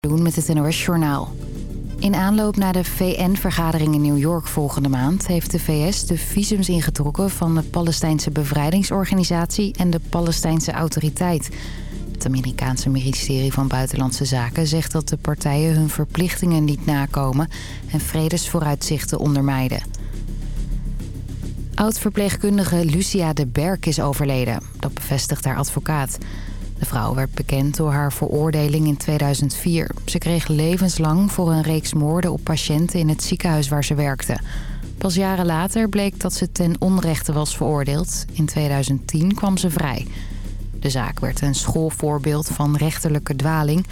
doen met het NOS Journaal. In aanloop naar de VN-vergadering in New York volgende maand... heeft de VS de visums ingetrokken van de Palestijnse Bevrijdingsorganisatie... en de Palestijnse Autoriteit. Het Amerikaanse ministerie van Buitenlandse Zaken zegt dat de partijen hun verplichtingen niet nakomen... en vredesvooruitzichten ondermijden. Oud-verpleegkundige Lucia de Berk is overleden. Dat bevestigt haar advocaat. De vrouw werd bekend door haar veroordeling in 2004. Ze kreeg levenslang voor een reeks moorden op patiënten in het ziekenhuis waar ze werkte. Pas jaren later bleek dat ze ten onrechte was veroordeeld. In 2010 kwam ze vrij. De zaak werd een schoolvoorbeeld van rechterlijke dwaling.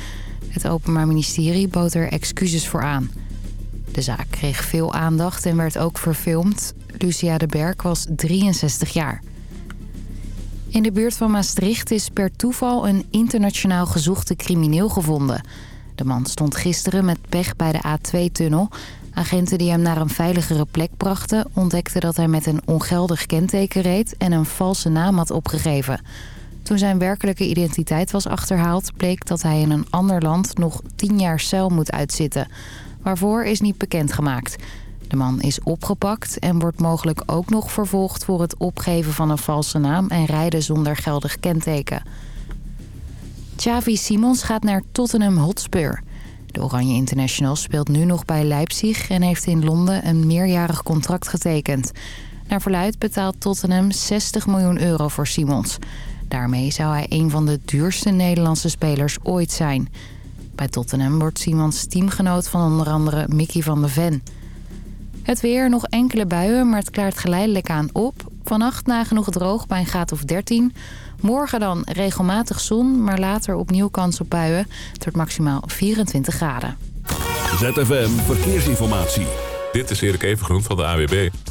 Het Openbaar Ministerie bood er excuses voor aan. De zaak kreeg veel aandacht en werd ook verfilmd. Lucia de Berg was 63 jaar. In de buurt van Maastricht is per toeval een internationaal gezochte crimineel gevonden. De man stond gisteren met pech bij de A2-tunnel. Agenten die hem naar een veiligere plek brachten... ontdekten dat hij met een ongeldig kenteken reed... en een valse naam had opgegeven. Toen zijn werkelijke identiteit was achterhaald... bleek dat hij in een ander land nog 10 jaar cel moet uitzitten. Waarvoor is niet bekendgemaakt... De man is opgepakt en wordt mogelijk ook nog vervolgd voor het opgeven van een valse naam en rijden zonder geldig kenteken. Xavi Simons gaat naar Tottenham Hotspur. De Oranje International speelt nu nog bij Leipzig en heeft in Londen een meerjarig contract getekend. Naar verluid betaalt Tottenham 60 miljoen euro voor Simons. Daarmee zou hij een van de duurste Nederlandse spelers ooit zijn. Bij Tottenham wordt Simons teamgenoot van onder andere Mickey van de Ven. Het weer, nog enkele buien, maar het klaart geleidelijk aan op. Vannacht nagenoeg droog bij een graad of 13. Morgen dan regelmatig zon, maar later opnieuw kans op buien. Het wordt maximaal 24 graden. ZFM Verkeersinformatie. Dit is Erik Evengroen van de AWB.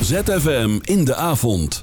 ZFM in de avond.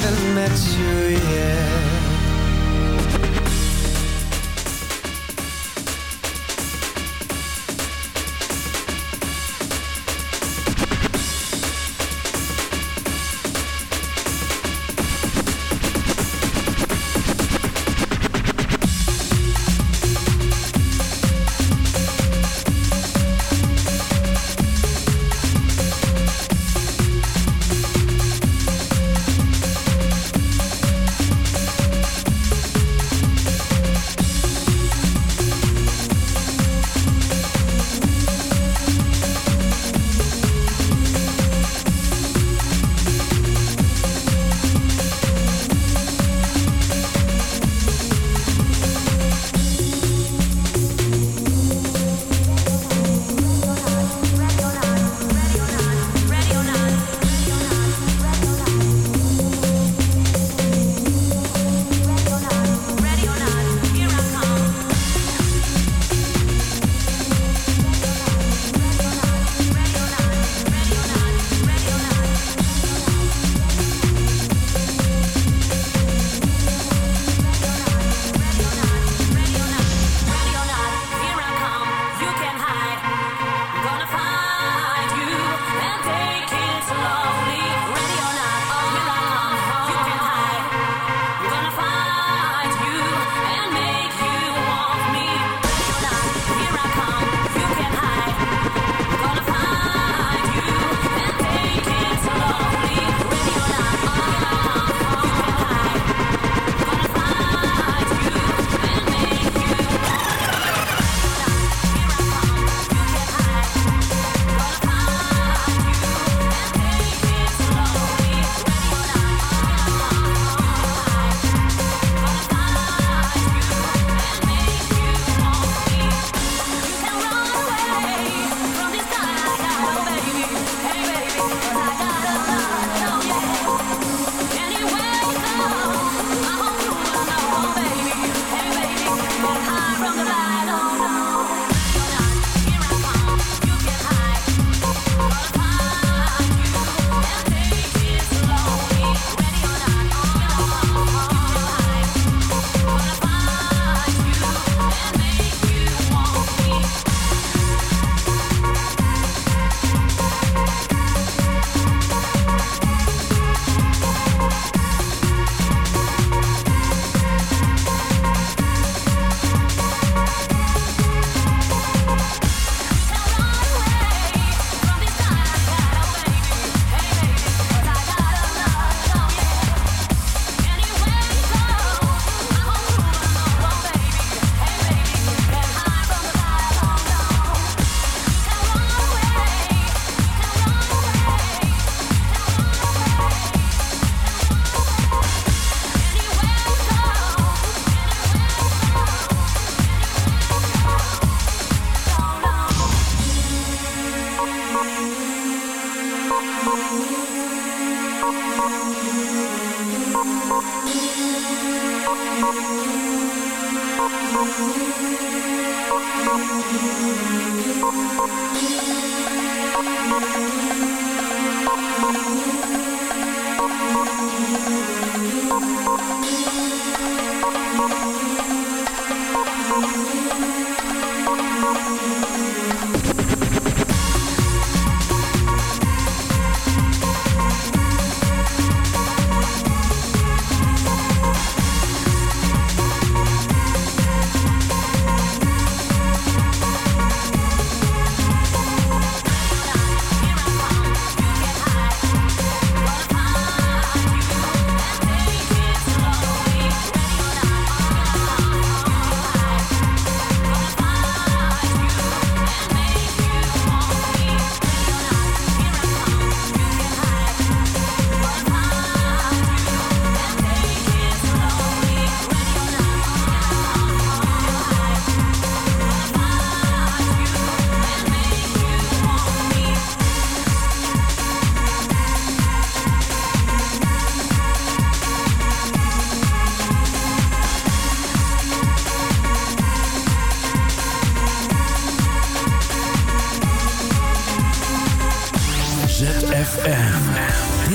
haven't met you yet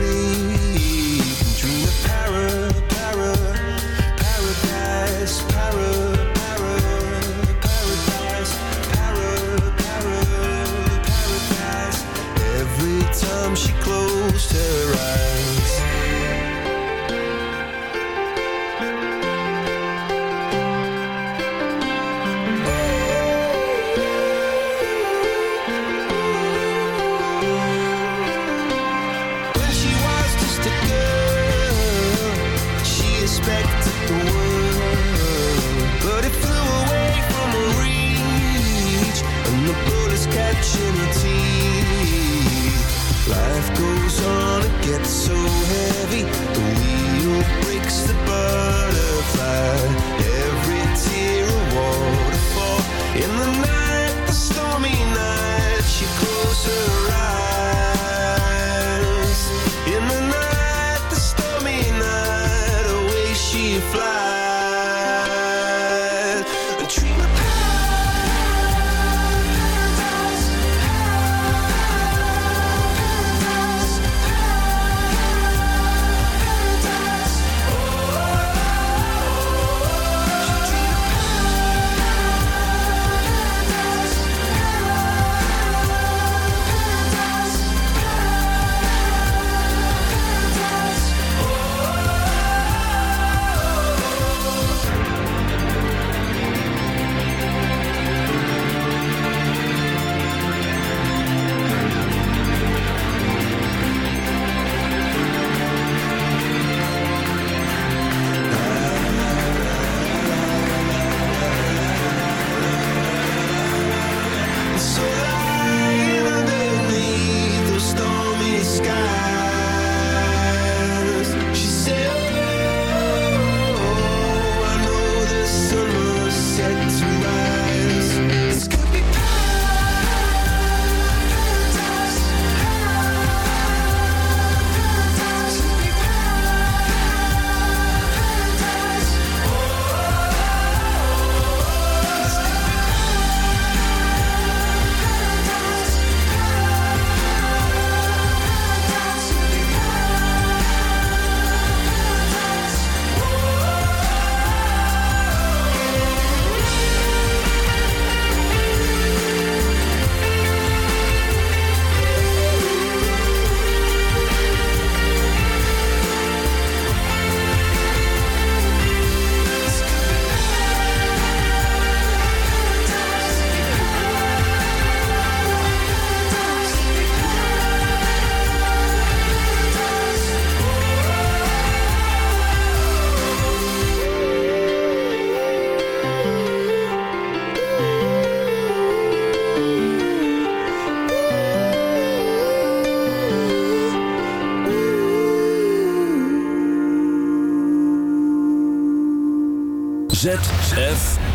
You.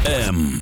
M.